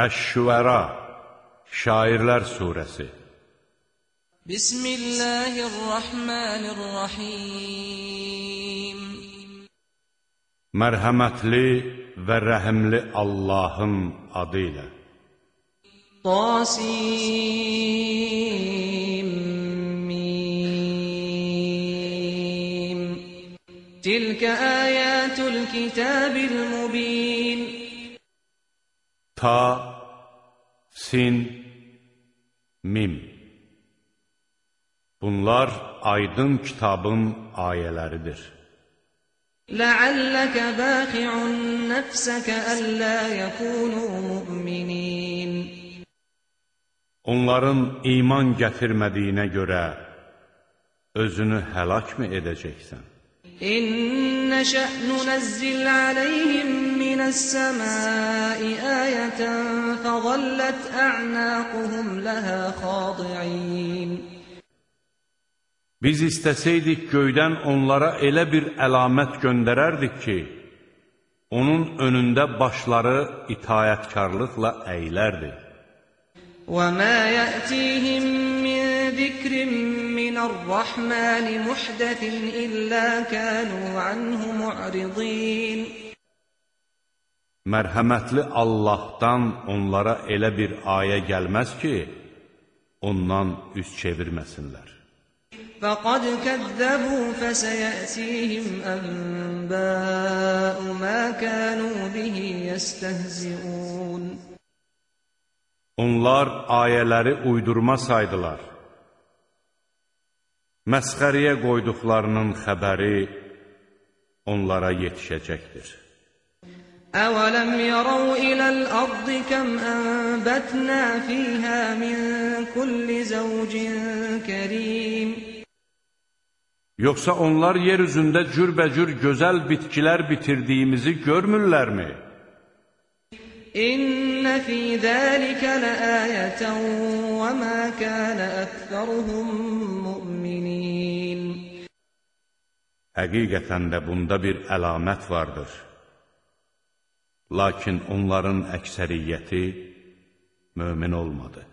Əş-Şüəra Şairlər Suresi. Bismillahirrahmanirrahim. Mərhəmətli və rəhimli Allahın adı ilə. Tasim Tilkə ayətul kitabil mubin. Ta, Sin, Mim Bunlar aydın kitabın ayələridir. لعلك باخع نفسك ألا يكونوا مؤمنين Onların iman gətirmədiyinə görə özünü həlak mı edəcəksən? إن نشأ ننزل عليهم من السماء آية فظلت أعناقهم لها خاضعين Biz istəsəydik göydən onlara elə bir əlamət göndərərdik ki, onun önündə başları itayətkarlıqla əylərdi. وما يأتيهم من ذكر من الرحمن محدث إلا كانوا عنه معرضين Mərhəmətli Allahdan onlara elə bir ayə gəlməz ki, ondan üz çevirməsinlər. فقد كذبوا فسيأتيهم أنباء ما كانوا به يستهزئون Onlar ayələri uydurma saydılar. Məsxəriyə qoyduqlarının xəbəri onlara yetişəcəkdir. أولم يروا إلى الأرض كم أنبتنا فيها من كل زوج كريم Yoxsa onlar yer üzündə cürbəcür gözəl bitkilər bitirdiyimizi görmürlərmi? إن في ذلك لآية وما كان أكثرهم مؤمنين Həqiqətən də bunda bir əlamət vardır. Lakin onların əksəriyyəti mömin olmadı.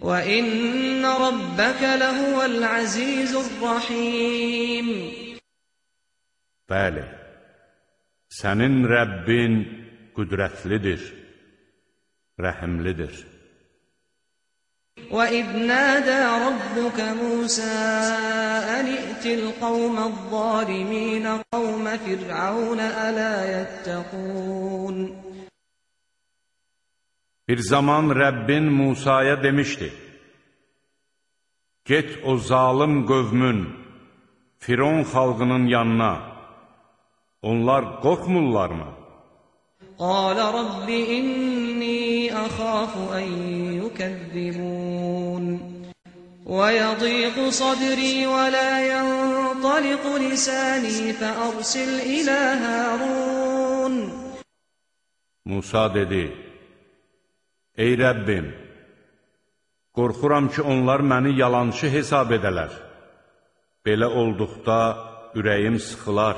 وإن ربك لهو العزيز الرحيم Bəli, sənin Rəbbin qüdrətlidir, rəhimlidir. وإذ نادى ربك موسى أن ائت القوم الظالمين قوم فرعون ألا يتقون Bir zaman Rəbbin Musaya demişdi, Get o zalim qövmün, Firon xalqının yanına, onlar qorxmurlarmı? قال رب إني أخاف أن يكذبون ويضيق صدري ولا ينطلق لساني فأرسل إلى هارون Musa dedi, Ey Rəbbim, qorxuram ki, onlar məni yalançı hesab edələr. Belə olduqda ürəyim sıxılar,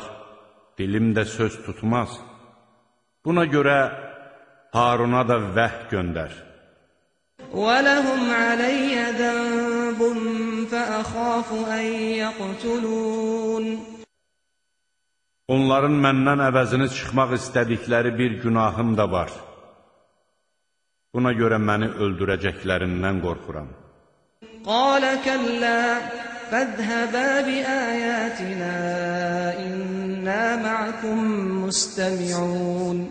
dilim də söz tutmaz. Buna görə Haruna da vəh göndər. ولهم علي ذنب فأخاف أن يقتلون Onların məndən əvəzini çıxmaq istədikləri bir günahım da var. Buna görə məni öldürəcəklərindən qorxuram. قال كلا فاذهبا بآياتنا إنا معكم مستمعون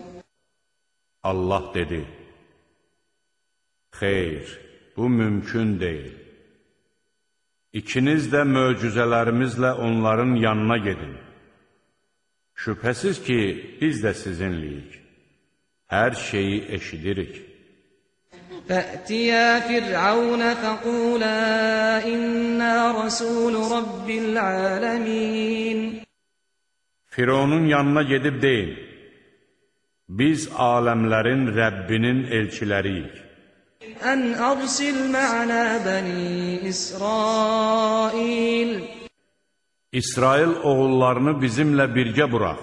Allah dedi, Xeyr, bu mümkün deyil. İkiniz də möcüzələrimizlə onların yanına gedin. Şübhəsiz ki, biz də sizinliyik. Hər şeyi eşidirik. Fətiyə Fir'aunə fəqulə innə rəsulü Rabbil aləmin. Fironun yanına gedib deyin. Biz aləmlərin Rəbbinin elçiləriyik. Ən arsil mə'nə bəni İsrail. İsrail oğullarını bizimlə birgə burax.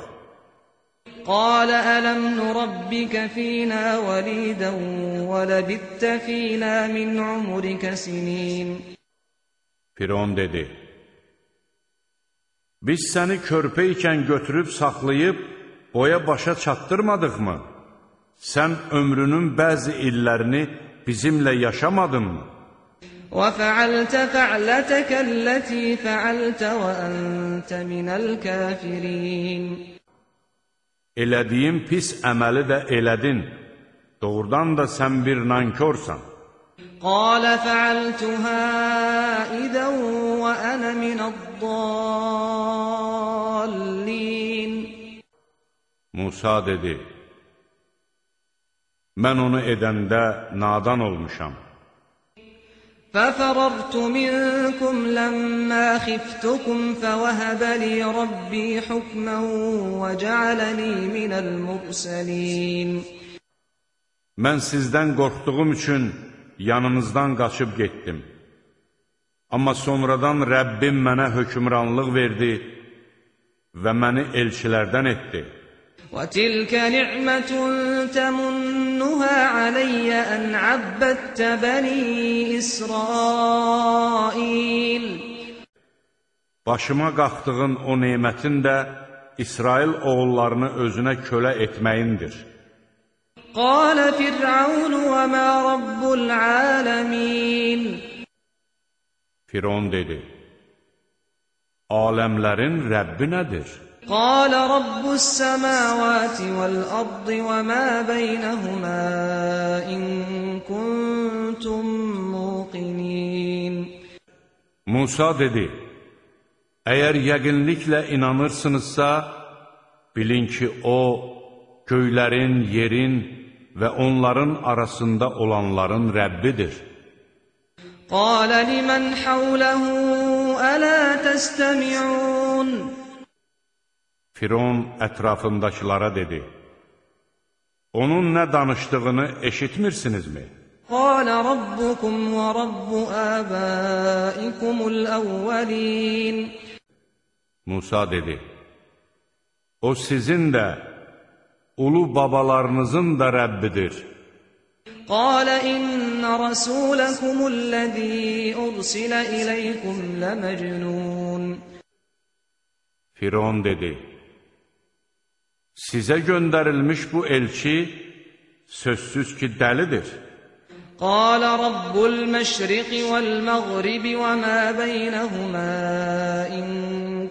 Qalə ələm nurabbikə fīnə vəlidən və ləbittə fīnə min umurikə sinin. Firon dedi, Biz səni körpə ikən götürüb saxlayıb, boya başa çatdırmadıqmı? Sən ömrünün bəzi illərini bizimlə yaşamadınmı? وفعلت فعلتك التي فعلت وأنت من الكافرين Elədiyin pis əməli də elədin. Doğrudan da sən bir nankorsan. قال فعلتها إذا وأنا من الضالين Musa dedi, Mən onu edəndə nadan olmuşam. ففررت منكم لما خفتكم فوهب لي ربي حكما وجعلني من المرسلين Mən sizdən qorxduğum üçün yanınızdan qaçıb getdim. Amma sonradan Rəbbim mənə hökmranlıq verdi və məni elçilərdən etdi. وتلك نعمة تمنها علي أن عبدت بني إسرائيل Başıma qalxdığın o nemətin də İsrail oğullarını özünə kölə etməyindir. قال فرعون وما رب العالمين Firon dedi, Aləmlərin Rəbbi nədir? قال رب السماوات والأرض وما بينهما إن كنتم موقنين Musa dedi, Əgər yəqinliklə inanırsınızsa, bilin ki, O, göylərin, yerin və onların arasında olanların Rəbbidir. قال لمن حوله ألا تستمعون Firon ətrafındakılara dedi, Onun nə danışdığını eşitmirsinizmi? قال ربكم ورب آبائكم الأولين Musa dedi, O sizin də, ulu babalarınızın da Rəbbidir. قال إن رسولكم الذي أرسل إليكم لمجنون Firon dedi, Sizə göndərilmiş bu elçi sözsüz ki, dəlidir. Qala Rabbul məşriqi vəl məğribi və mə beynəhumə in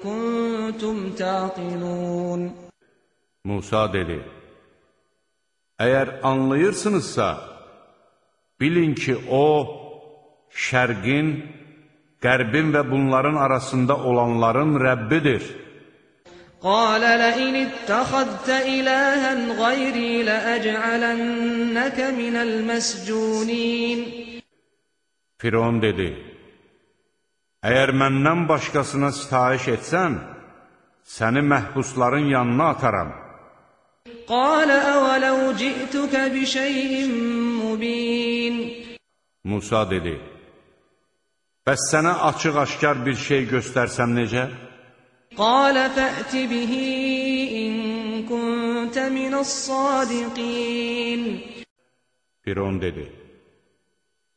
kuntum taqilun. Musa dedi, Əgər anlayırsınızsa, bilin ki, o, şərqin, qərbin və bunların arasında olanların Rəbbidir. قال لئن اتخذت إلها غيري لأجعلنك من المسجونين Firon dedi, Əgər məndən başqasına sitayiş etsən, səni məhbusların yanına ataram. قال أولو جئتك بشيء مبين Musa dedi, Bəs sənə açıq-aşkar bir şey göstərsəm necə? قال فأت به إن كنت من الصادقين Firon dedi,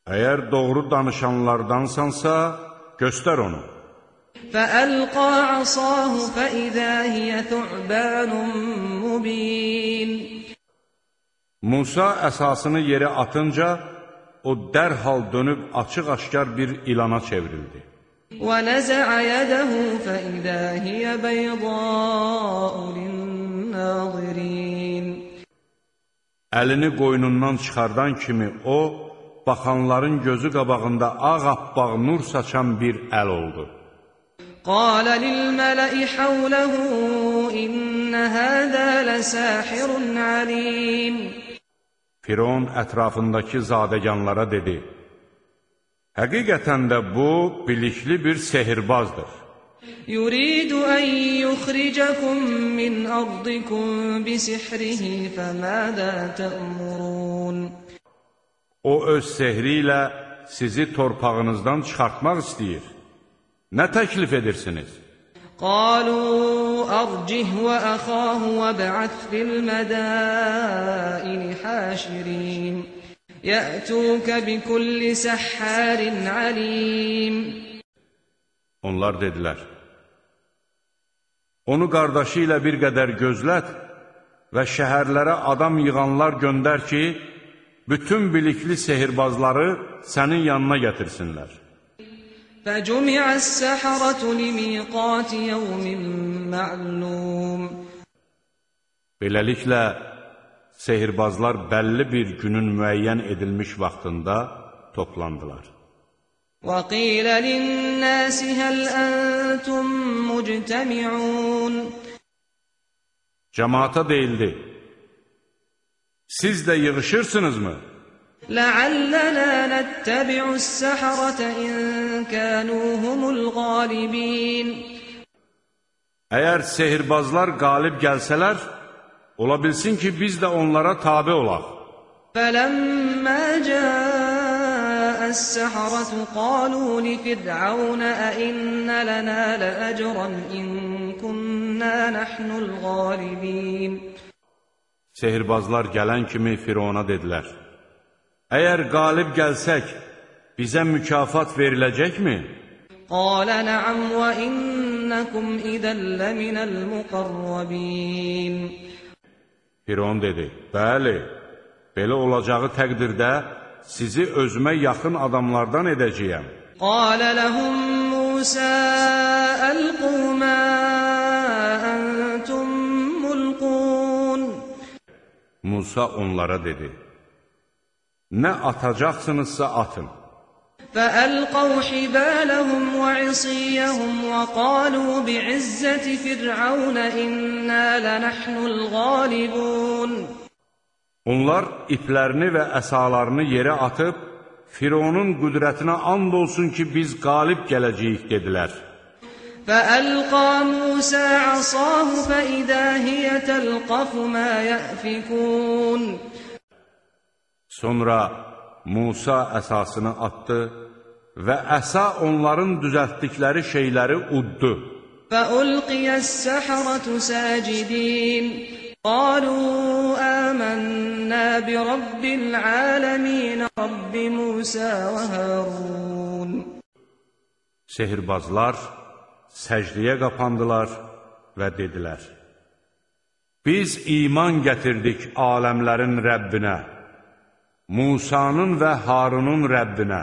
Əgər doğru danışanlardansansa, göstər onu. فألقى عصاه فإذا هي ثعبان مبين Musa əsasını yerə atınca, o dərhal dönüb açıq-aşkar bir ilana çevrildi. ونزع يده فإذا هي بيضاء للناظرين Əlini qoynundan çıxardan kimi o, baxanların gözü qabağında ağappaq nur saçan bir əl oldu. قال للملأ حوله إن هذا لساحر عليم Firon ətrafındakı zadəganlara dedi, Həqiqətən də bu, bilikli bir sehirbazdır. يريد أن يخرجكم من أرضكم بسحره فماذا تأمرون O öz sehri ilə sizi torpağınızdan çıxartmaq istəyir. Nə təklif edirsiniz? قالوا أرجه وأخاه وابعث في المدائن حاشرين يأتوك بكل سحار عليم Onlar dedilər, Onu qardaşı ilə bir qədər gözlət və şəhərlərə adam yığanlar göndər ki, bütün bilikli sehirbazları sənin yanına gətirsinlər. فجمع السحرة لميقات يوم معلوم Beləliklə, sehirbazlar bəlli bir günün müəyyən edilmiş vaxtında toplandılar. وقيل للناس هل أنتم مجتمعون Cəmaata deyildi, siz də yığışırsınızmı? لعلنا نتبع السحرة إن كانوا هم الغالبين Əgər sehirbazlar qalib gəlsələr, Ola bilsin ki, biz də onlara tabi olaq. Fələmmə cəəs-səhrətu qalu li fir'aunə əinnə lənə ləəcrən in kunnə nəhnul qalibin. Sehirbazlar gələn kimi Firona dedilər, Əgər qalib gəlsək, bizə mükafat veriləcəkmi? Qalə nəam və innəkum idəllə minəl-müqarrabin. Firon dedi, bəli, belə olacağı təqdirdə sizi özümə yaxın adamlardan edəcəyəm. Qalə ləhum Musə əlqu mə əntum mulqun. Musa onlara dedi, nə atacaqsınızsa atın. فألقوا حبالهم وعصيهم وقالوا بعزة فرعون إنا لنحن الغالبون Onlar iplərini və əsalarını yerə atıb, Fironun qüdrətinə and olsun ki, biz qalib gələcəyik, dedilər. فألقى موسى عصاه فإذا هي تلقف ما يأفكون Sonra Musa əsasını atdı və əsa onların düzəltdikləri şeyləri uddu. فألقي السحرة ساجدين قالوا آمنا برب العالمين رب موسى وهارون Sehirbazlar səcdiyə qapandılar və dedilər, Biz iman gətirdik aləmlərin Rəbbinə, Musanın və Harunun Rəbbinə.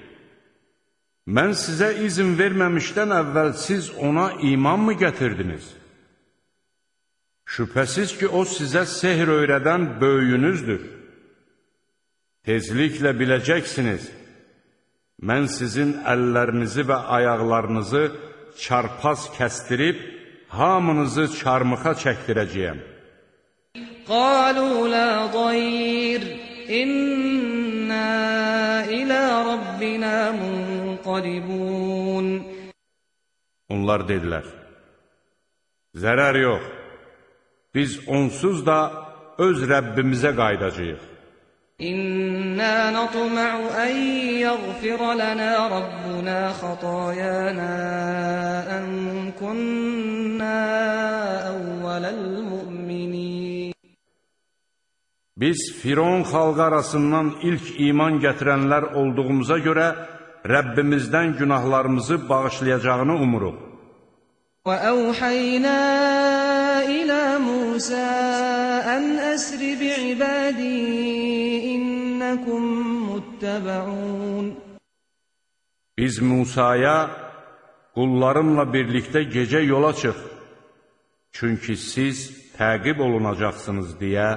mən sizə izin verməmişdən əvvəl siz ona iman mı gətirdiniz? Şübhəsiz ki, o sizə sehr öyrədən böyüyünüzdür. Tezliklə biləcəksiniz, mən sizin əllərinizi və ayaqlarınızı çarpaz kəstirib, hamınızı çarmıxa çəkdirəcəyəm. Qalu la dayr, inna ilə Rabbina mun munqalibun Onlar dedilər Zərər yox. Biz onsuz da öz Rəbbimizə qayıdacağıq. İnna natma'u an yaghfira lana rabbuna khatayana an kunna awwalal mu'minin. Biz Firon xalqı arasından ilk iman gətirənlər olduğumuza görə Rəbbimizdən günahlarımızı bağışlayacağını umuruq. وأوحينا إلى موسى أن أسر بعبادي إنكم متبعون Biz Musaya qullarımla birlikdə gecə yola çıx, çünki siz təqib olunacaqsınız deyə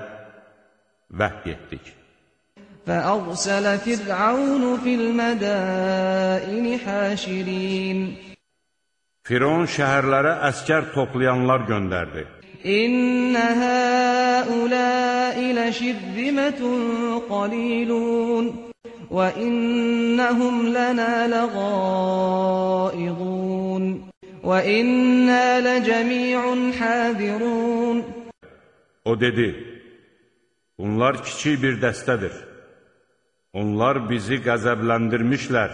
vəhy etdik. فأرسل فرعون في المدائن حاشرين Firon şəhərlərə əskər toplayanlar göndərdi. إن هؤلاء لشرذمة قليلون وإنهم لنا لغائظون وإنا لجميع حاذرون O dedi, bunlar kiçik bir dəstədir. Onlar bizi qəzəbləndirmişlər.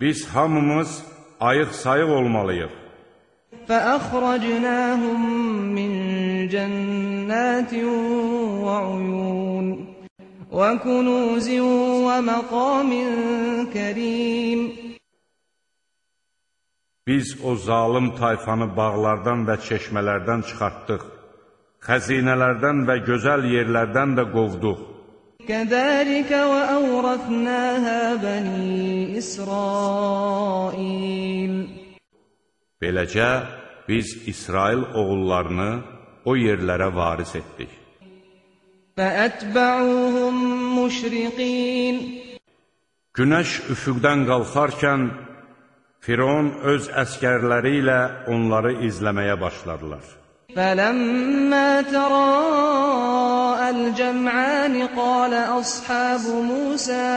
Biz hamımız ayıq-sayıq olmalıyıq. فأخرجناهم من جنات وعيون وكنوز ومقام كريم Biz o zalım tayfanı bağlardan və çeşmələrdən çıxartdıq. Xəzinələrdən və gözəl yerlərdən də qovduq. كذلك وأورثناها بني إسرائيل Beləcə, biz İsrail oğullarını o yerlərə varis etdik. فأتبعوهم مشرقين Günəş üfüqdən qalxarkən, Firon öz əskərləri ilə onları izləməyə başladılar. فلما تراءى الجمعان قال أصحاب موسى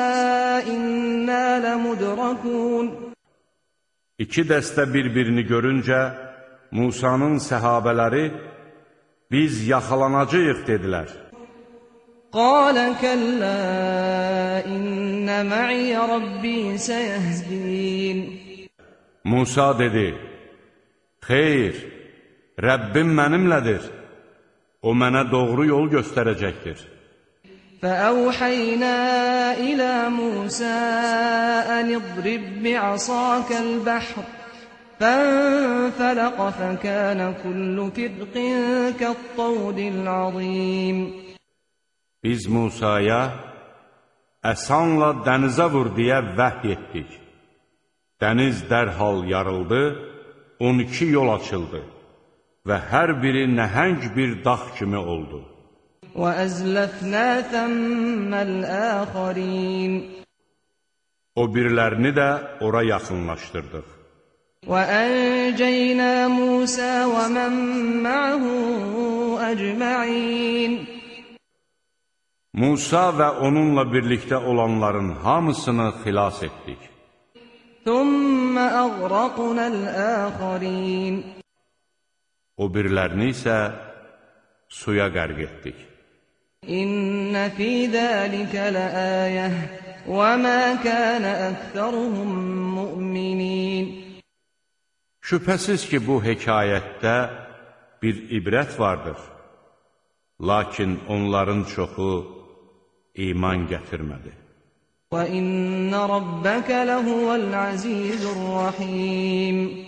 إنا لمدركون İki dəstə bir-birini görüncə, Musanın səhabələri, biz yaxalanacağıq, dedilər. قال كلا إن معي ربي سيهدين Musa dedi, Xeyr, Rəbbim mənimlədir, o mənə doğru yol göstərəcəkdir. فأوحينا إلى موسى أن اضرب بعصاك البحر فانفلق فكان كل فرق كالطود العظيم Biz Musaya, əsanla dənizə vur deyə vəhy etdik. Dəniz dərhal yarıldı, 12 yol açıldı və hər biri nəhəng bir dağ kimi oldu. وأزلفنا ثم الآخرين O birilərini də ora yaxınlaşdırdıq. وأنجينا موسى ومن معه أجمعين Musa və onunla birlikdə olanların hamısını xilas etdik. ثم أغرقنا الآخرين O birilərini isə suya qərq etdik. إن في ذلك لآية وما كان أكثرهم مؤمنين Şübhəsiz ki, bu hekayətdə bir ibrət vardır. Lakin onların çoxu iman gətirmədi. وإن ربك لهو العزيز الرحيم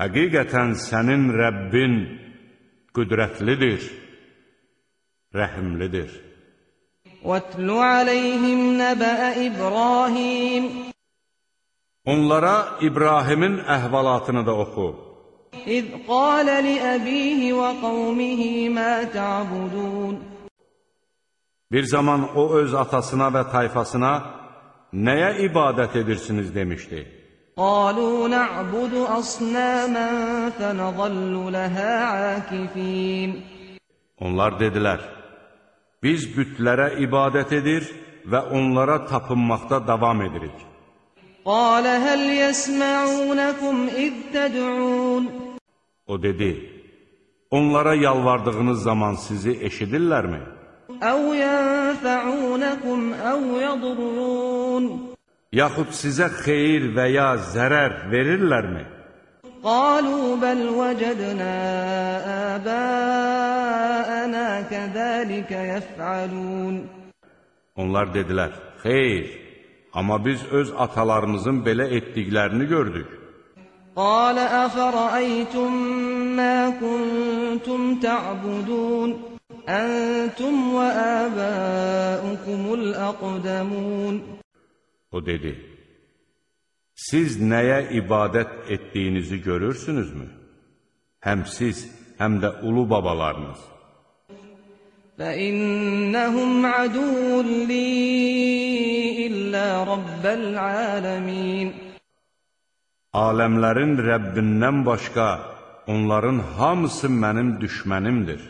Həqiqətən sənin Rəbbin qüdrətlidir, rəhimlidir. واتل عليهم نبأ إبراهيم Onlara İbrahimin əhvalatını da oxu. إذ قال لأبيه وقومه ما تعبدون Bir zaman o öz atasına və tayfasına nəyə ibadət edirsiniz demişdi. قالوا نعبد أصناما فنظل لها عاكفين Onlar dedilər, biz bütlərə ibadət edir və onlara tapınmaqda davam edirik. قال هل يسمعونكم إذ تدعون O dedi, onlara yalvardığınız zaman sizi eşidirlərmi? أو ينفعونكم أو يضرون Yaxud sizə xeyir və ya zərər verirlərmi? قالوا بل وجدنا آباءنا كذلك يفعلون Onlar dedilər, xeyr, amma biz öz atalarımızın belə etdiklərini gördük. قال أفرأيتم ما كنتم تعبدون أنتم وآباؤكم الأقدمون O dedi, siz nəyə ibadət etdiyinizi görürsünüzmü? Həm siz, həm də ulu babalarınız. فإنهم عدو لي إلا رب العالمين Aləmlərin Rəbbindən başqa onların hamısı mənim düşmənimdir.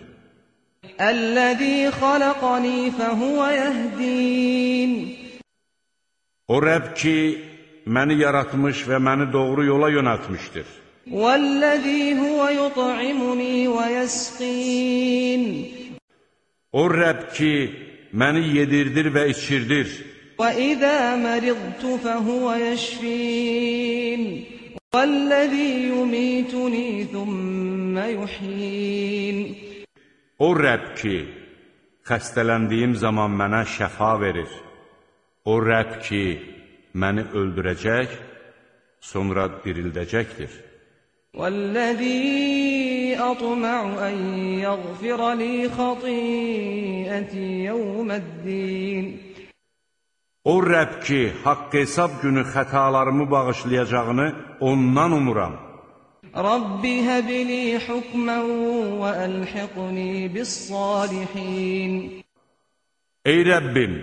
الذي خلقني فهو يهدين O Rəbb ki, məni yaratmış və məni doğru yola yönəltmişdir. Vəl-ləzî huvə yut'imunī və yəsqīn. O Rəbb ki, məni yedirdir və içirdir. Və izə məridtu fəhuvə yəşfin. Vəl-ləzî yumitunī thumma yuhyin. O Rəbb ki, xəstələndiyim zaman mənə şəfa verir. O Rəbb ki, məni öldürəcək, sonra dirildəcəkdir. والذي أطمع أن يغفر لي خطيئتي يوم الدين O Rəbb ki, haqq hesab günü xətalarımı bağışlayacağını ondan umuram. رب هب لي حكما وألحقني بالصالحين Ey Rəbbim,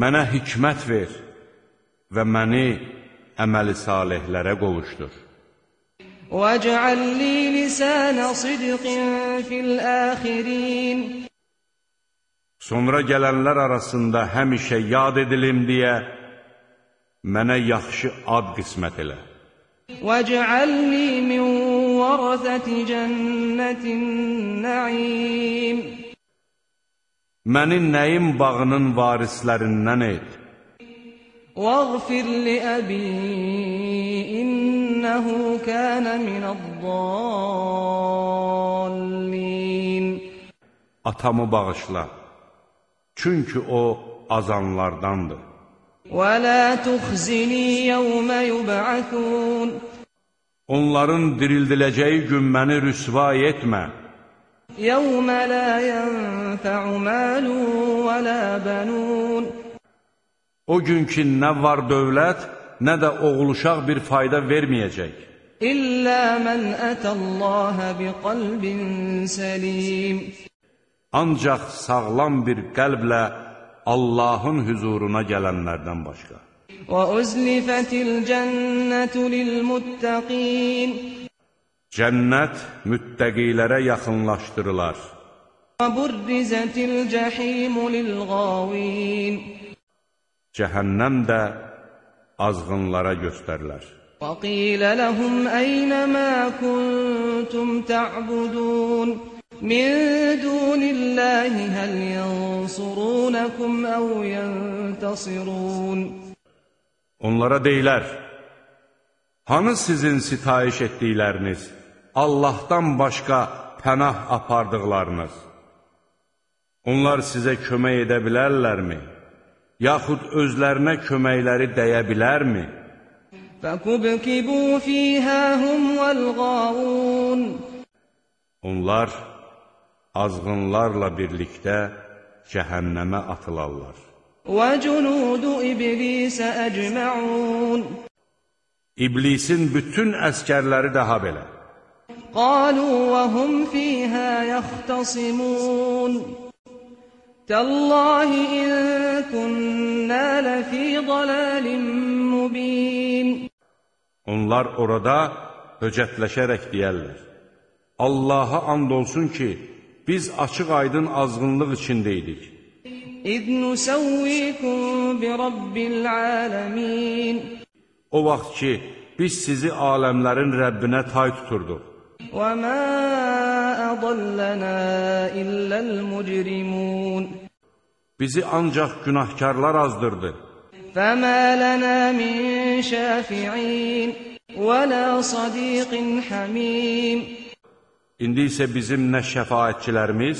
mənə hikmət ver və məni əməli salihlərə qovuşdur. واجعل لي لسان صدق في الآخرين Sonra gələnlər arasında həmişə yad edilim deyə mənə yaxşı ad qismət elə. واجعلني من ورثة جنة النعيم Məni nəyim bağının varislərindən et. واغفر لأبي إنه كان من الضالين Atamı bağışla. Çünki o azanlardandır. ولا تخزني يوم يبعثون Onların dirildiləcəyi gün məni rüsva etmə. يوم لا ينفع مال ولا بنون O gün ki, nə var dövlət, nə də oğul uşaq bir fayda verməyəcək. إلا من أتى الله بقلب سليم Ancaq sağlam bir qəlblə Allahın hüzuruna gələnlərdən başqa. وأزلفت الجنة للمتقين Cənnət müttəqilərə yaxınlaşdırılar. Burrizətil cəhimu lilğavin. Cəhənnəm də azğınlara göstərilər. Qilə ləhum əynə kuntum tə'budun min dunilləhi həl yansurunəkum əv yəntasirun. Onlara deyilər, hanı sizin sitayiş etdikləriniz? Allahdan başqa pənah apardıqlarınız, onlar sizə kömək edə bilərlərmi? Yaxud özlərinə köməkləri dəyə bilərmi? Fəkubkibu fiyhə hum vəl-ğavun Onlar azğınlarla birlikdə cəhənnəmə atılarlar. Və cunudu iblisə əcməun İblisin bütün əskərləri daha belə. قالوا وهم فيها يختصمون تالله إن كنا لفي ضلال مبين Onlar orada höcətləşərək deyərlər. Allaha and olsun ki, biz açıq aydın azğınlıq içindəydik. إذ نسويكم برب العالمين O vaxt ki, biz sizi aləmlərin Rəbbinə tay tuturduq. وما أضلنا إلا المجرمون Bizi ancaq günahkarlar azdırdı. فما لنا من شافعين ولا صديق حميم İndi isə bizim nə şəfaətçilərimiz,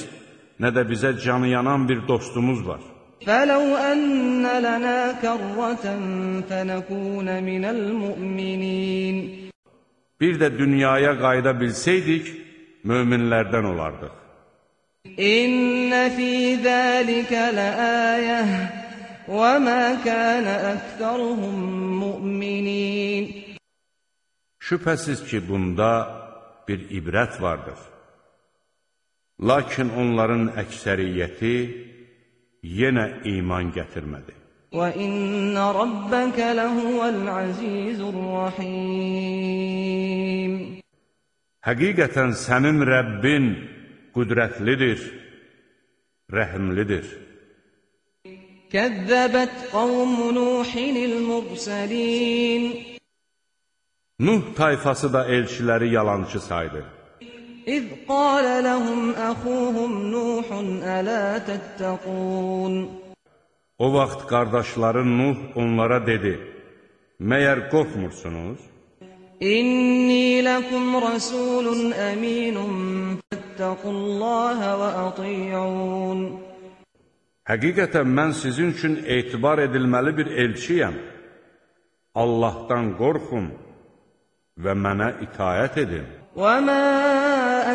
nə də bizə canı yanan bir dostumuz var. فلو أن لنا كرة فنكون من المؤمنين Bir də dünyaya qayıda bilsəydik, möminlərdən olardıq. İnnə fī zəlikə ləəyəh və mə kənə əktəruhum müminin. Şübhəsiz ki, bunda bir ibrət vardır. Lakin onların əksəriyyəti yenə iman gətirmədi. وإن ربك لهو العزيز الرحيم Həqiqətən sənin Rəbbin qüdrətlidir, rəhimlidir. كذبت قوم نوح المرسلين Nuh tayfası da elçiləri yalançı saydı. إذ قال لهم أخوهم نوح ألا تتقون O vaxt qardaşları Nuh onlara dedi, Məyər qorxmursunuz? إني لكم رسول أمين فاتقوا الله وأطيعون Həqiqətən mən sizin üçün etibar edilməli bir elçiyəm. Allahdan qorxun və mənə itayət edin. وما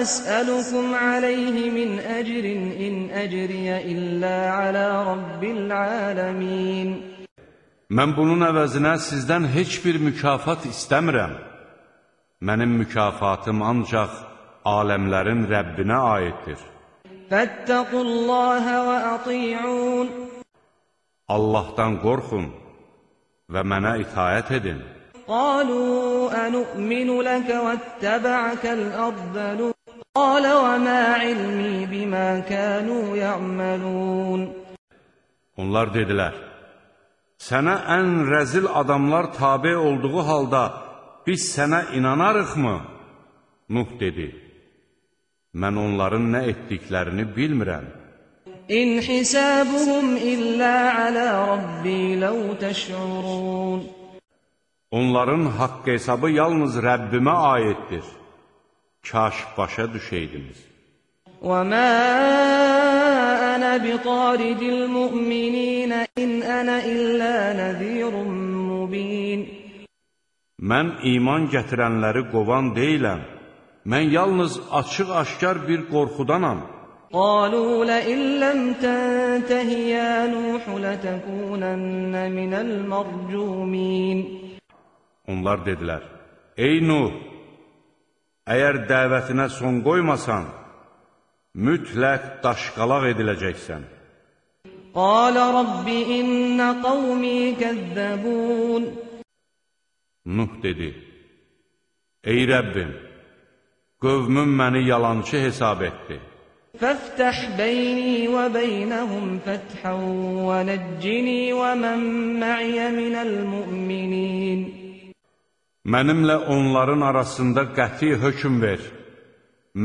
أسألكم عليه من أجر إن أجري إلا على رب العالمين Mən bunun əvəzinə sizdən heç bir mükafat istəmirəm. Mənim mükafatım ancaq aləmlərin Rəbbinə aiddir. فاتقوا الله وأطيعون Allahdan qorxun və mənə itayət edin. قالوا أنؤمن لك واتبعك الأرذلون قال وما علمي بما كانوا يعملون Onlar dedilər, sənə ən rəzil adamlar tabe olduğu halda biz sənə inanarıqmı? Nuh dedi, mən onların nə etdiklərini bilmirəm. إن حسابهم إلا على ربي لو تشعرون Onların haqq hesabı yalnız Rəbbimə aiddir. Kaş başa düşəydiniz. وما أنا بطارد المؤمنين إن أنا إلا نذير مبين Mən iman gətirənləri qovan deyiləm. Mən yalnız açıq-aşkar bir qorxudanam. قالوا لئن لم تنته يا نوح لتكونن من المرجومين Onlar dedilər, Ey Nuh, Əgər dəvətinə son qoymasan, mütləq daşqalaq ediləcəksən. Qalə Rabbi innə qavmi kəzzəbun Nuh dedi, Ey Rəbbim, qövmüm məni yalançı hesab etdi. Fəftəh beyni və beynəhum fəthən və nəccini və mən məyə minəl müminin Mənimlə onların arasında qəti hökm ver.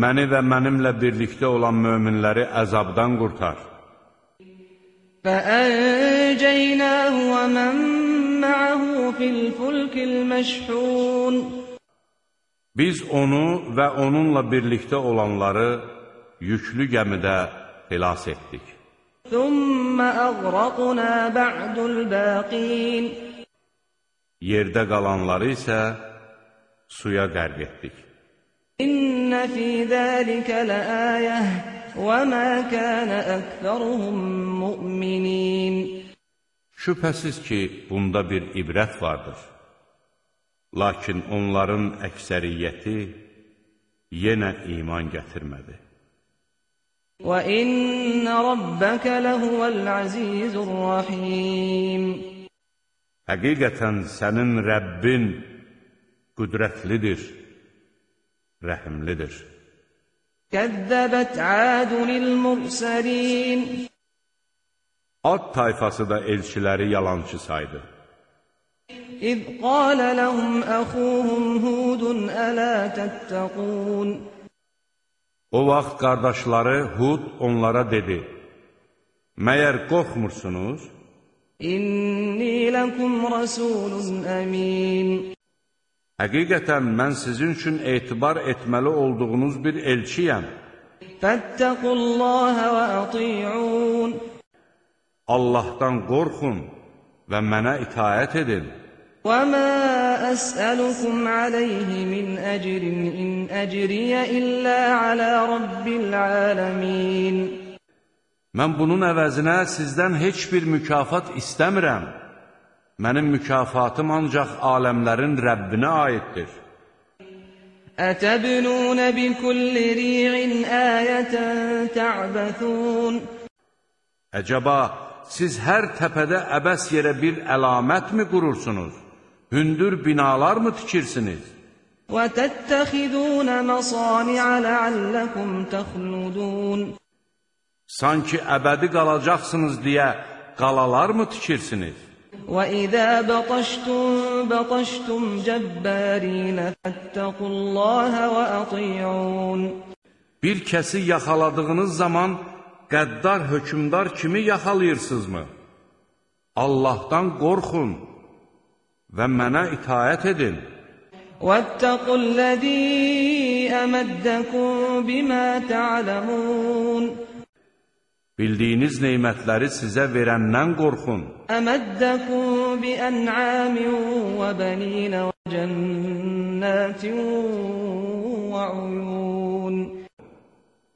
Məni və mənimlə birlikdə olan möminləri əzabdan qurtar. فأنجيناه ومن معه في الفلك المشحون Biz onu və onunla birlikdə olanları yüklü gəmidə xilas etdik. ثم أغرقنا بعد الباقين Yerdə qalanları isə suya qərq etdik. İnna fi zalika laayah və ma kana aktharuhum mu'minin. Şübhəsiz ki, bunda bir ibrət vardır. Lakin onların əksəriyyəti yenə iman gətirmədi. Və inna rabbaka lahuval azizur rahim. Həqiqətən sənin Rəbbin qüdrətlidir, rəhimlidir. Kəzzəbət ədunil mürsəlin Ad tayfası da elçiləri yalançı saydı. İz qalə ləhum əxuhum hudun ələ təttəqun O vaxt qardaşları Hud onlara dedi, Məyər qorxmursunuz? İnni lekum rasulun amin. Həqiqətən mən sizin üçün etibar etməli olduğunuz bir elçiyəm. Fəttəqullaha və atiun. Allahdan qorxun və mənə itaət edin. Və mə əsəlukum alayhi min əcrin in əcriyə illə alə rabbil aləmin. Mən bunun əvəzinə sizdən heç bir mükafat istəmirəm. Mənim mükafatım ancaq aləmlərin Rəbbinə aiddir. أتبنون بكل ريع آية تعبثون Əcəba, siz hər təpədə əbəs yerə bir əlamətmi qurursunuz? Hündür binalar mı tikirsiniz? وتتخذون مصانع لعلكم تخلدون Sanki əbədi qalacaqsınız deyə qalalar mı tikirsiniz? وإذا بطشتم بطشتم جبارين فاتقوا الله وأطيعون Bir kəsi yaxaladığınız zaman qəddar hökmdar kimi yaxalayırsınızmı? Allahdan qorxun və mənə itayət edin. واتقوا الذي أمدكم بما تعلمون Bildiyiniz neymətləri sizə verəndən qorxun. Əməddəkum bi en'amin və bənin və cənnətin və uyun.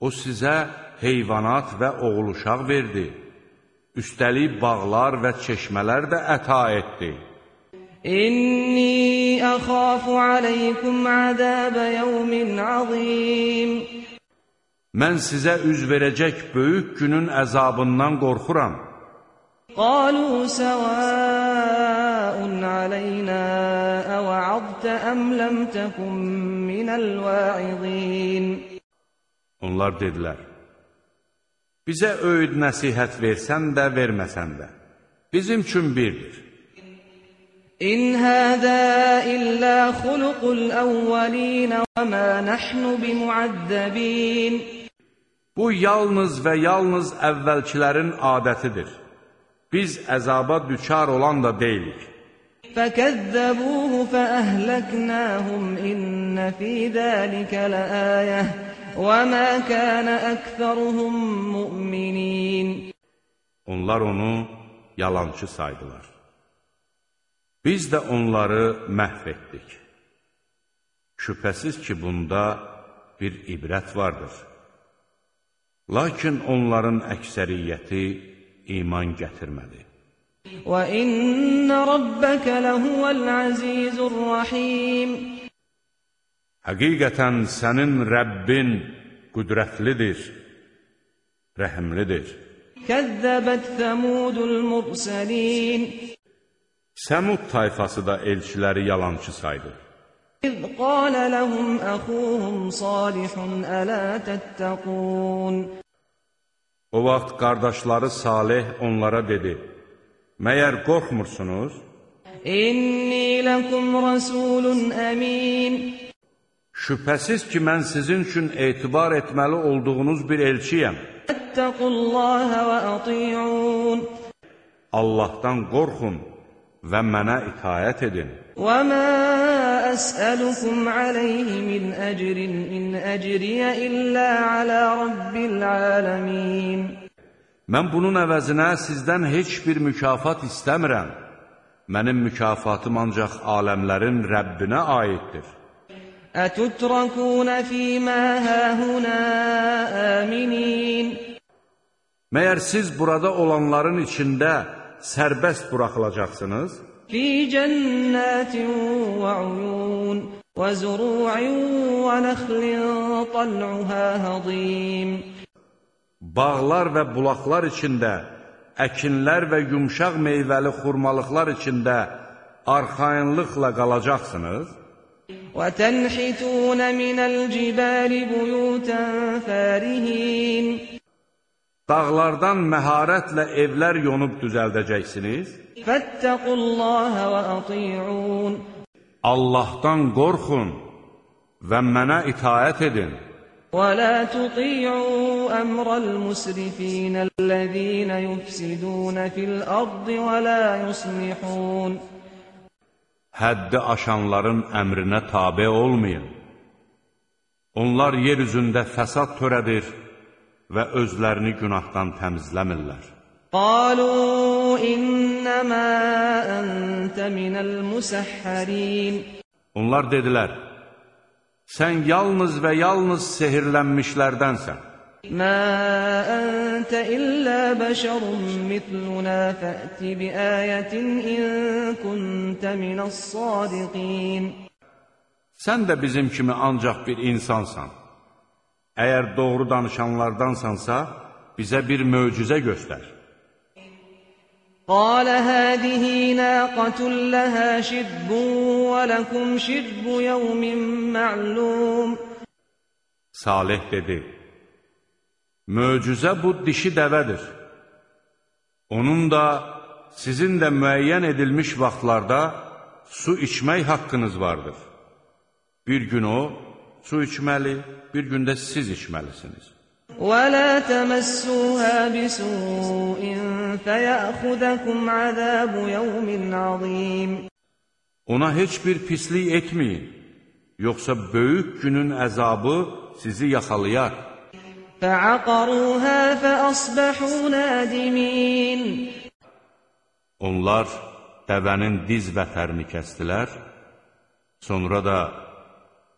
O sizə heyvanat və oğuluşaq verdi. Üstəlik bağlar və çeşmələr də əta etdi. İnni əxafu aleykum əzəbə yevmin azim mən sizə üz verəcək böyük günün əzabından qorxuram. Qalu səvəun aleyna əvəəzdə əm ləm təkum minəl vəizin. Onlar dedilər, bizə öyüd nəsihət versən də, verməsən də, bizim üçün birdir. İn həzə illə xuluqul əvvəlinə və mə nəhnu bimuəzzəbin. Bu yalnız və yalnız əvvəlkilərin adətidir. Biz əzaba düçar olan da deyilik. فكذبوه فأهلكناهم إن في ذلك لآية وما كان أكثرهم مؤمنين Onlar onu yalançı saydılar. Biz də onları məhv etdik. Şübhəsiz ki, bunda bir ibrət vardır. Lakin onların əksəriyyəti iman gətirmədi. Və inna rabbaka lahuval azizur rahim. Həqiqətən sənin Rəbbin qüdrətlidir, rəhimlidir. Kəzzəbət Səmudul mursalin. Səmud tayfası da elçiləri yalançı saydı. İz qalə ləhum əxuhum salihun ələ təttəqun. O vaxt qardaşları Salih onlara dedi, Məyər qorxmursunuz? İnni ləkum rəsulun əmin Şübhəsiz ki, mən sizin üçün etibar etməli olduğunuz bir elçiyəm. Əttəqullaha və atiyun Allahdan qorxun və mənə itayət edin. وما أسألكم عليه من أجر إن أجري إلا على رب العالمين Mən bunun əvəzinə sizdən heç bir mükafat istəmirəm. Mənim mükafatım ancaq aləmlərin Rəbbinə aiddir. أتتركون فيما هاهنا آمنين Məyər siz burada olanların içində sərbəst buraxılacaqsınız? في جنات وعيون وزروع ونخل طلعها هضيم Bağlar və bulaqlar içində, əkinlər və yumşaq meyvəli xurmalıqlar içində arxayınlıqla qalacaqsınız? وتنحتون من الجبال بيوتا فارهين dağlardan məharətlə evlər yonub düzəldəcəksiniz? Fəttəqullaha və ati'un. Allahdan qorxun və mənə itaət edin. Və la tuti'u əmrəl musrifinə ləzīnə yufsidunə fil ardı və la yuslihun. Həddi aşanların əmrinə tabe olmayın. Onlar yer üzündə fəsad törədir, və özlərini günahdan təmizləmirlər. Qalu innəmə əntə minəl musəhərin Onlar dedilər, sən yalnız və yalnız sehirlənmişlərdənsən. Mə əntə illə bəşərun mitluna fəəti bi əyətin in kuntə minəs sadiqin Sən də bizim kimi ancaq bir insansan. Əgər doğru danışanlardansansa, bizə bir möcüzə göstər. Qalə hədihi nəqatun ləhə şibbun və ləkum şibbu yevmin mə'lum. Salih dedi, möcüzə bu dişi dəvədir. Onun da, sizin də müəyyən edilmiş vaxtlarda su içmək haqqınız vardır. Bir gün o, su içməli, bir gün də siz içməlisiniz. ولا تمسوها بسوء فيأخذكم عذاب يوم عظيم Ona heç bir pislik etməyin, yoxsa böyük günün əzabı sizi yaxalayar. فعقروها فأصبحوا نادمين Onlar dəvənin diz və tərini kəstilər, sonra da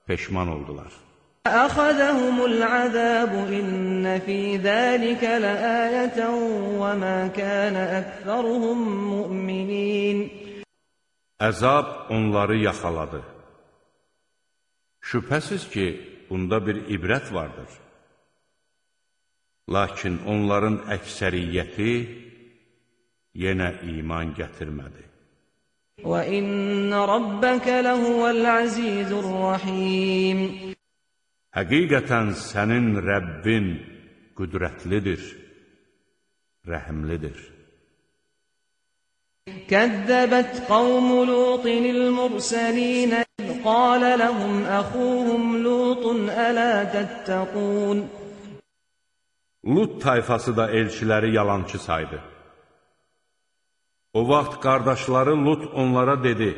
peşman oldular. Əxəzəhumul əzəbu innə fī zəlikə ləəyətən və mə kənə əksəruhum müminin. Əzab onları yaxaladı. Şübhəsiz ki, bunda bir ibrət vardır. Lakin onların əksəriyyəti yenə iman gətirmədi. وإن ربك لهو العزيز الرحيم Həqiqətən sənin Rəbbin qüdrətlidir, rəhimlidir. كذبت قوم لوط المرسلين إذ قال لهم أخوهم لوط ألا تتقون Lut tayfası da elçiləri yalançı saydı. O vaxt qardaşları Lut onlara dedi,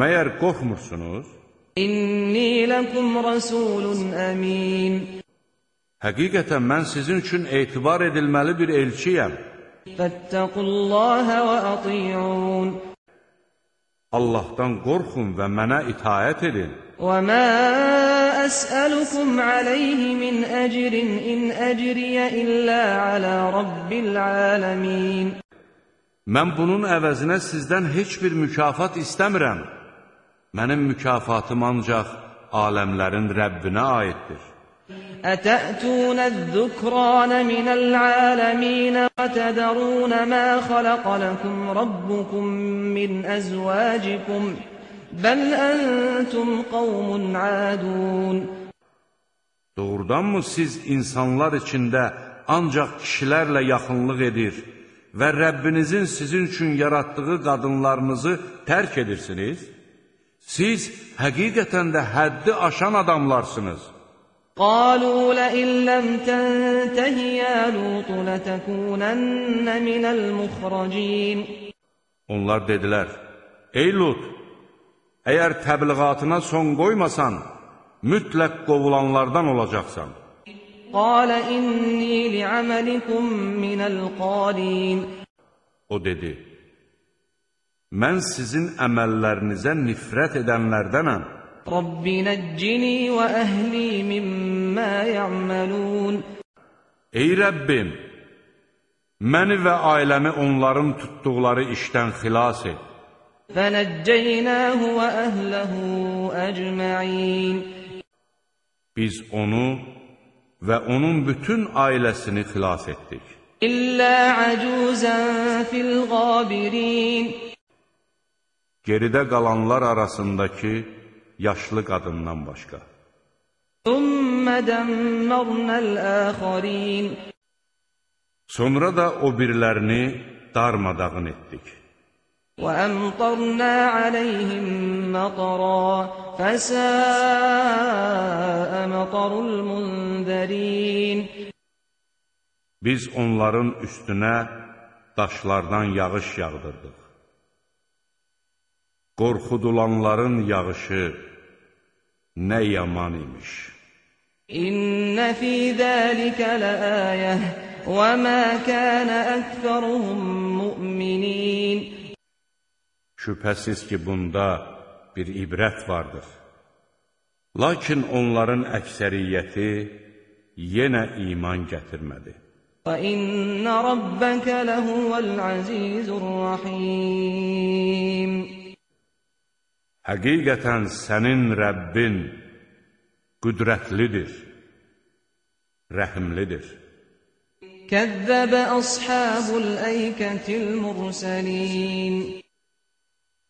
Məyər qorxmursunuz? İnni ləkum rəsulun əmin. Həqiqətən mən sizin üçün etibar edilməli bir elçiyəm. Fəttəqullaha və atiyun. Allahdan qorxun və mənə itayət edin. Və mə əsəlukum aleyhi min əcrin in əcriyə illə alə rabbil aləmin. Mən bunun əvəzinə sizdən heç bir mükafat istəmirəm. Mənim mükafatım ancaq aləmlərin Rəbbinə aiddir. أتأتون الذكران من العالمين وتذرون ما خلق لكم ربكم من أزواجكم بل أنتم قوم عادون Doğrudanmı siz insanlar içində ancaq kişilərlə yaxınlıq edir və Rəbbinizin sizin üçün yaratdığı qadınlarınızı tərk edirsiniz? Siz həqiqətən də həddi aşan adamlarsınız. قالوا لئن لم تنته يا لوط لتكونن من المخرجين Onlar dedilər, Ey Lut, əgər təbliğatına son qoymasan, mütləq qovulanlardan olacaqsan. Qala inni li'amalikum minal qalin. O dedi: Mən sizin əməllərinizə nifrət edənlərdənəm. Rabbi neccini və əhli mimma ya'malun. Ey Rəbbim, məni və ailəmi onların tutduqları işdən xilas et. Fənəccəynəhu və əhləhu əcməin. Biz onu və onun bütün ailəsini xilas etdik. İllə acuzən fil qabirin Geridə qalanlar arasındakı yaşlı qadından başqa. Ümmə dəmmərnəl əxarin Sonra da o birlərini darmadağın etdik. وأمطرنا عليهم مطرا فساء مطر المنذرين Biz onların üstünə daşlardan yağış yağdırdıq. Qorxudulanların yağışı nə yaman imiş. إن في ذلك لآية وما كان أكثرهم مؤمنين Şübhəsiz ki, bunda bir ibrət vardır. Lakin onların əksəriyyəti yenə iman gətirmədi. وإن ربك لهو العزيز الرحيم Həqiqətən sənin Rəbbin qüdrətlidir, rəhimlidir. كذب أصحاب الأيكة المرسلين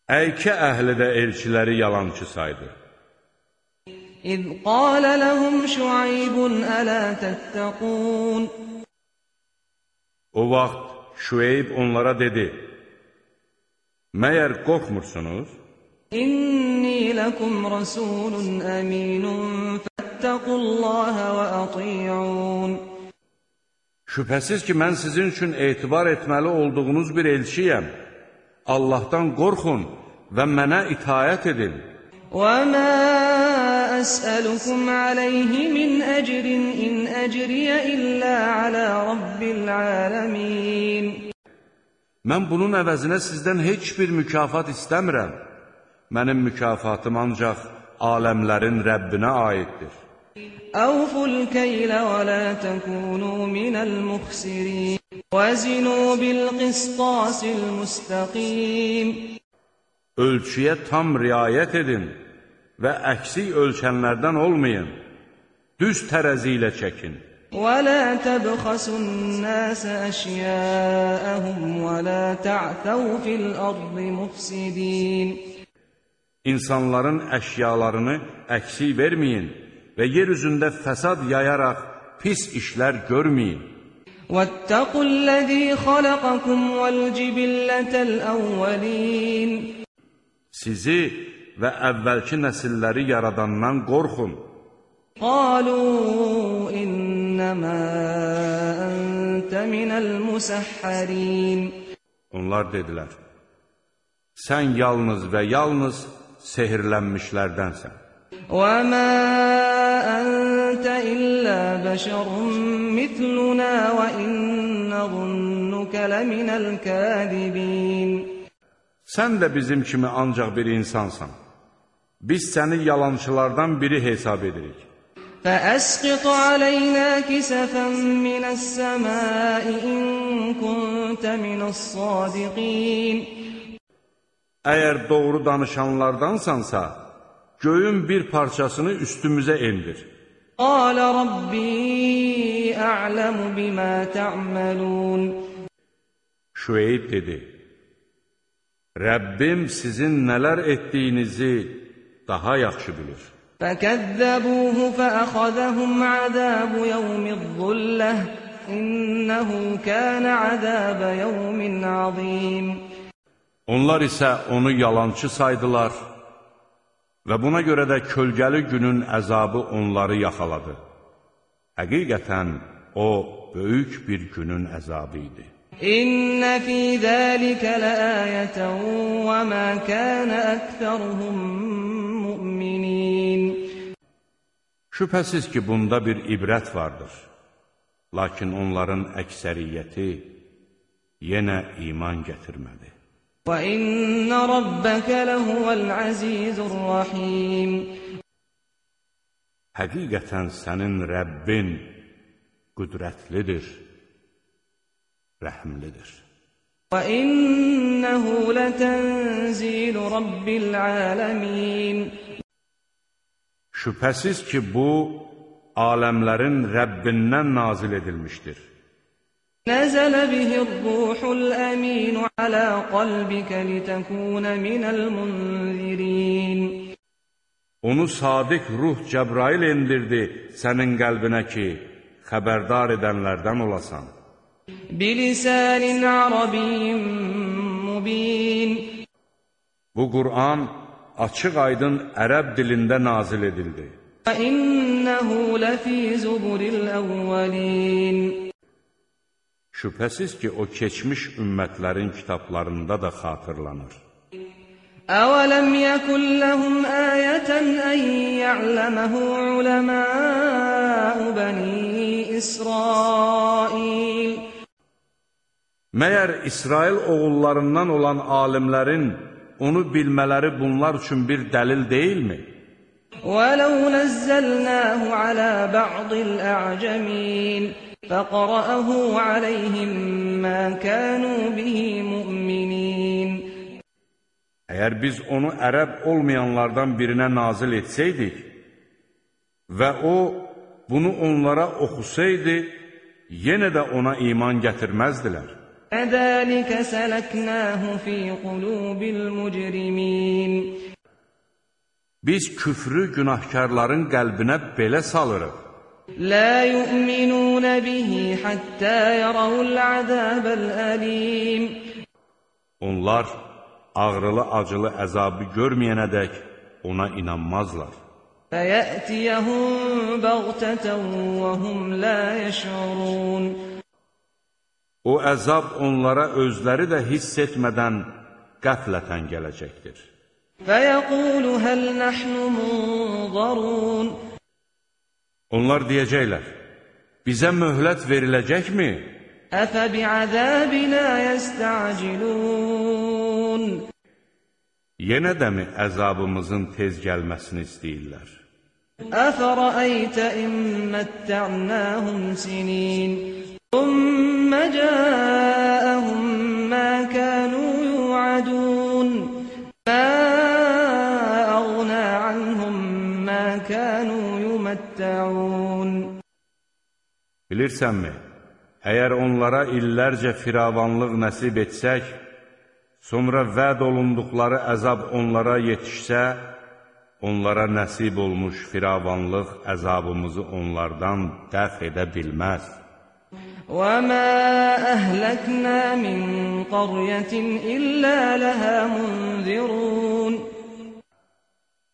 Əykə əhli də elçiləri yalançı saydı. İz qalə ləhum şüaybun ələ təttəqun O vaxt Şüeyb onlara dedi, Məyər qorxmursunuz? İnni ləkum rəsulun əminun fəttəqullaha və atiyun Şübhəsiz ki, mən sizin üçün etibar etməli olduğunuz bir elçiyəm. Allahdan qorxun və mənə itayət edin. وما أسألكم عليه من أجر إن أجري إلا على رب العالمين Mən bunun əvəzinə sizdən heç bir mükafat istəmirəm. Mənim mükafatım ancaq aləmlərin Rəbbinə aiddir. أوفوا الكيل ولا تكونوا من المخسرين وزنوا بالقسطاس المستقيم Ölçüyə tam riayət edin və əksik ölçənlərdən olmayın. Düz tərəzi ilə çəkin. ولا تبخسوا الناس أشياءهم ولا تعثوا في الأرض مفسدين İnsanların əşyalarını əksik verməyin və yer üzündə fəsad yayaraq pis işlər görməyin. واتقوا الذي خلقكم والجبلة الأولين Sizi və əvvəlki nəsilləri yaradandan qorxun. قالوا إنما أنت من المسحرين Onlar dedilər, sən yalnız və yalnız sehirlənmişlərdənsən. وما أنت إلا بشر مثلنا وإن نظنك لمن الكاذبين Sən də bizim kimi ancaq bir insansan. Biz səni yalançılardan biri hesab edirik. فأسقط علينا كسفا من السماء إن كنت من الصادقين Əgər doğru danışanlardansansa, göyün bir parçasını üstümüzə endir. Qala Rabbi a'lamu bima ta'malun. Şüeyb dedi: Rəbbim sizin nələr etdiyinizi daha yaxşı bilir. Fəkəzzəbuhu fəəxəzəhum əzəbu yevmiz-zulləh. İnnehu kana əzəbə yevmin azim. Onlar isə onu yalançı saydılar. Və buna görə də kölgəli günün əzabı onları yaxaladı. Həqiqətən o, böyük bir günün əzabı idi. İnne fi zalika laayatan və ma kana aktharuhum mu'minin. Şübhəsiz ki, bunda bir ibrət vardır. Lakin onların əksəriyyəti yenə iman gətirmədi. وإن ربك لهو العزيز الرحيم Həqiqətən sənin Rəbbin qüdrətlidir, rəhmlidir. وإنه لتنزيل رب العالمين Şübhəsiz ki, bu, aləmlərin Rəbbindən nazil edilmişdir. نزل به الروح الأمين على قلبك لتكون من المنذرين Onu sadiq ruh Cəbrail endirdi sənin qəlbinə ki, xəbərdar edənlərdən olasan. بلسان عربي مبين Bu Qur'an açıq aydın ərəb dilində nazil edildi. وإنه لفي زبر الأولين Şübhəsiz ki, o keçmiş ümmətlərin kitablarında da xatırlanır. أولم يكن لهم آية أن يعلمه علماء بني إسرائيل Məyər İsrail oğullarından olan alimlərin onu bilmələri bunlar üçün bir dəlil deyilmi? ولو نزلناه على بعض الأعجمين فقرأه عليهم ما كانوا به مؤمنين Əgər biz onu ərəb olmayanlardan birinə nazil etsəydik və o bunu onlara oxusaydı, yenə də ona iman gətirməzdilər. كذلك سلكناه في قلوب المجرمين Biz küfrü günahkarların qəlbinə belə salırıq. لا يؤمنون به حتى يروا العذاب الأليم Onlar ağrılı-acılı əzabı görməyənədək ona inanmazlar. فيأتيهم بغتة وهم لا يشعرون O əzab onlara özləri də hiss etmədən qəflətən gələcəkdir. فيقول هل نحن منظرون Onlar deyəcəklər, bizə möhlət veriləcəkmi? Əfə bi'əzəbinə yəstəcilun Yenə də mi əzabımızın tez gəlməsini istəyirlər? Əfərəytə imməttə'nəhum sinin Ümmə cəəhum Bilirsənmi, əgər onlara illərcə firavanlıq nəsib etsək, sonra vəd olunduqları əzab onlara yetişsə, onlara nəsib olmuş firavanlıq əzabımızı onlardan dəf edə bilməz. وما أهلكنا من قرية إلا لها منذرون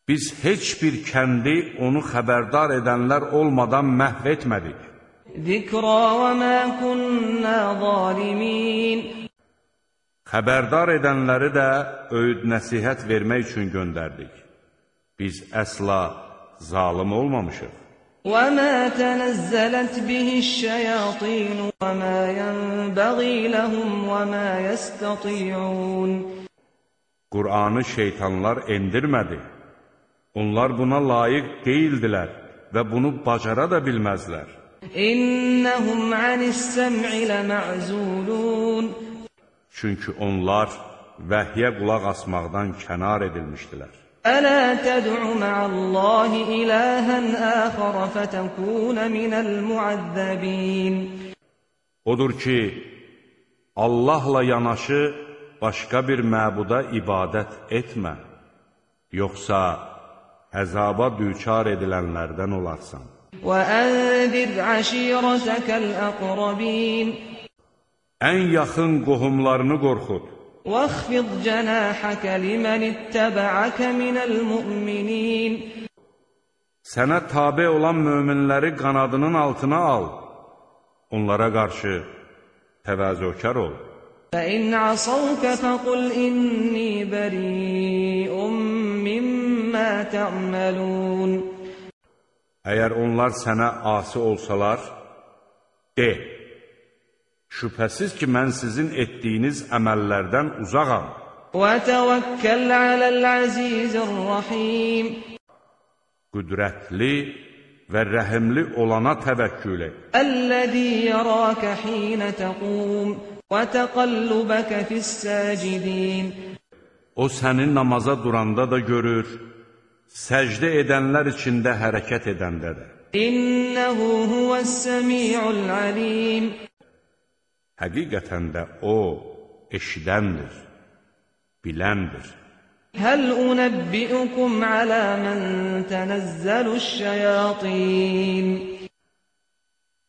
Biz heç bir kəndi onu xəbərdar edənlər olmadan məhv etmədik. ذكرى وما كنا ظالمين Xəbərdar edənləri də öyüd nəsihət vermək üçün göndərdik. Biz əsla zalım olmamışıq. وما تنزلت به الشياطين وما ينبغي لهم وما يستطيعون Qur'anı şeytanlar endirmədi. Onlar buna layiq deyildilər və bunu bacara da bilməzlər. İnnəhum anis-səm'i lama'zulun Çünki onlar vəhyə qulaq asmaqdan kənar edilmişdilər. Ələ təd'u ma'allahi ilahan axara fətəkuna minəl mu'azzabin Odur ki, Allahla yanaşı başqa bir məbuda ibadət etmə, yoxsa əzaba düçar edilənlərdən olarsan. وأنذر عشيرتك الأقربين Ən yaxın qohumlarını qorxud. واخفض جناحك لمن اتبعك من المؤمنين Sənə tabe olan möminləri qanadının altına al. Onlara qarşı təvazökar ol. فإن عصوك فقل إني بريء مما تعملون Əgər onlar sənə asi olsalar, de, şübhəsiz ki, mən sizin etdiyiniz əməllərdən uzaqam. وتوكل على العزيز الرحيم Qüdrətli və rəhimli olana təvəkkül et. الذي يراك حين تقوم وتقلبك في الساجدين O sənin namaza duranda da görür, səcdə edənlər içində hərəkət edəndədir. İnnehu huvəs-səmi'ul alim. Həqiqətən də o eşidəndir, biləndir. Həl unəbbi'ukum alə mən tənəzzəlüş-şəyatin.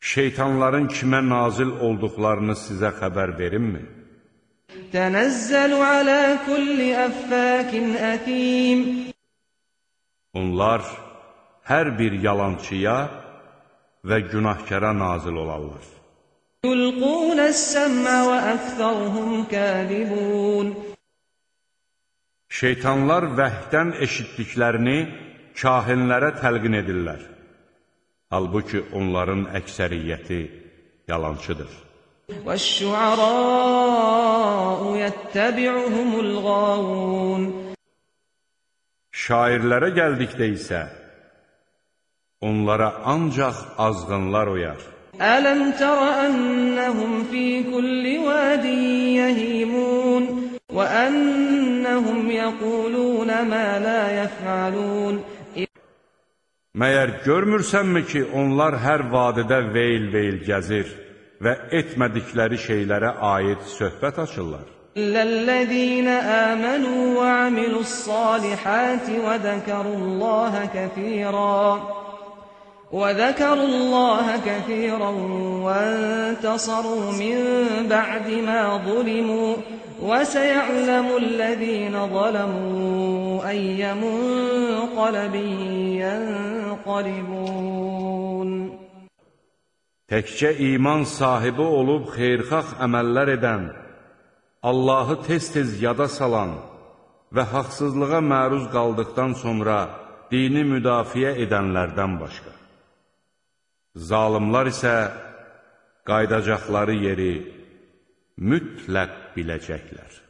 Şeytanların kimə nazil olduqlarını sizə xəbər verimmi? Tənəzzəlu alə kulli əffəkin ətim. Onlar hər bir yalançıya və günahkara nazil olarlar. يلقون السمع وأكثرهم كاذبون Şeytanlar vəhdən eşitdiklərini kahinlərə təlqin edirlər. Halbuki onların əksəriyyəti yalançıdır. والشعراء يتبعهم الغاوون Şairlərə gəldikdə isə onlara ancaq azğınlar uyar. Ələm tərə ənəhum fi kulli vədin yəhimun və ənəhum yəqulun mə la yəfəlun Məyər görmürsənmi ki, onlar hər vadidə veyl-veyl gəzir və etmədikləri şeylərə aid söhbət açırlar? إلا الذين آمنوا وعملوا الصالحات وذكروا الله كثيرا وذكروا الله كثيرا وانتصروا من بعد ما ظلموا وسيعلم الذين ظلموا أي منقلب ينقلبون Təkcə iman sahibi olub xeyrxax əməllər edən, Allahı tez-tez yada salan və haqsızlığa məruz qaldıqdan sonra dini müdafiə edənlərdən başqa. Zalimlar isə qaydacaqları yeri mütləq biləcəklər.